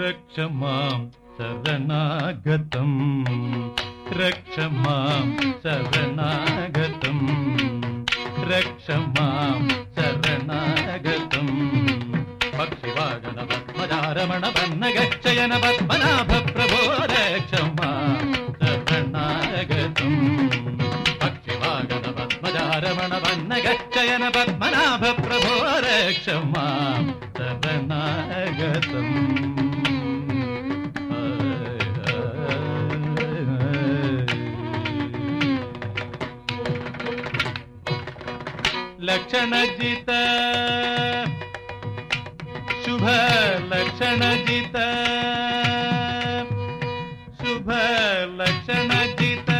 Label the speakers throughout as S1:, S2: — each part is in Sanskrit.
S1: रक्ष मां शरणागतम् रक्ष मां शरणागतम् रक्ष मां शरणागतम् पक्षिवागणपद्मजारमण पन्नगच्छयन पद्मनाभ प्रभो रक्ष मां शरणागतम् पक्षिवागण पद्मजारमण पन्नगच्छयन पद्मनाभ प्रभो रक्ष मां शरणागतम् लक्षणजित शुभ लक्षणजित शुभ लक्षणजित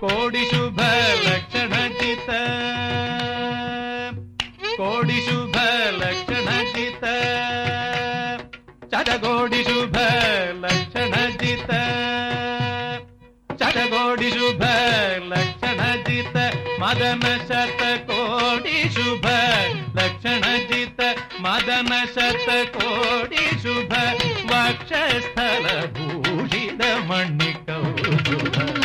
S1: कोडि शुभ लक्षणजित कोडि शुभ लक्षणजित चटकोडि शुभ लक्षणजित चटकोडि शुभ लक्षणजित मदन शतकोटि शुभ लक्षणजित मदन शतकोटि शुभ वक्षस्थल भूषित मणिकौशुभ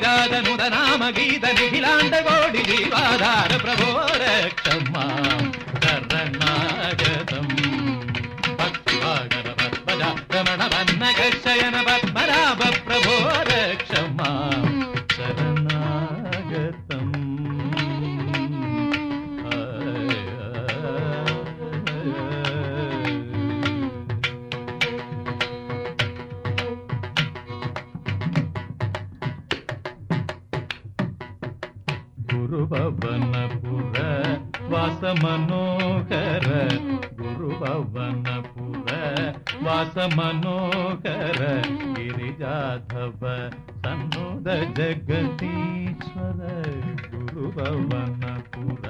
S1: ಗೋವಿದಾದ ನುದ ನಾಮ ಗೀತ ನಿಖಿಲಾಂಡ ಗೋಡಿ ಜೀವಾಧಾರ ಪ್ರಭೋ गुरुभवनपुर वासमनोहर। गुरुभवनपुर वासमनोहर। गिरिजाधव सन्नुद जगदीश्वर। गुरुभवनपुर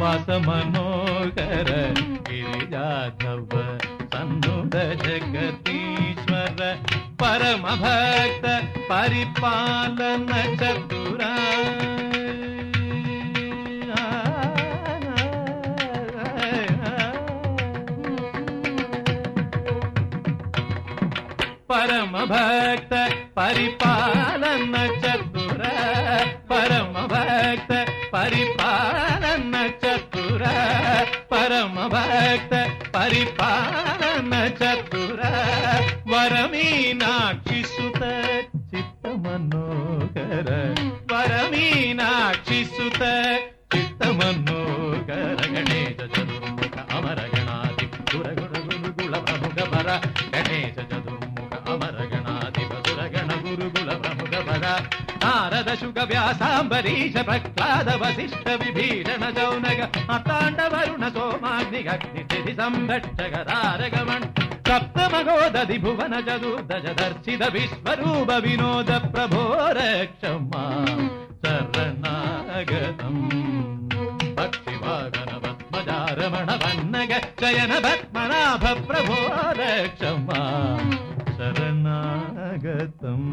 S1: वासमनोहर। गिरिजाधव सन्नुद जगदीश्वर। परमभक्त परिपालन चतुरा பரமபக்த பரிபாலன சத்துர பரமபக்த பரிபாலன சத்துர பரமபக்த பரிபாலன சத்துர வரமீனாட்சி சுத சித்த மனோகர வரமீனாட்சி சுத शुक व्यासाम्बरीश प्रह्लाद वसिष्ठ विभीषण जौनग अताण्ड वरुण सोमाग्निगग्नितिथि संरक्षक तारकमण् सप्तमगोदधि भुवन चतुर्दश दर्शित विश्वरूप विनोद प्रभो रक्ष मां शरणागतम्। भक्तिवागन पद्मजारमण वन्नग चयन पद्मनाभ प्रभो रक्ष मां शरणागतम्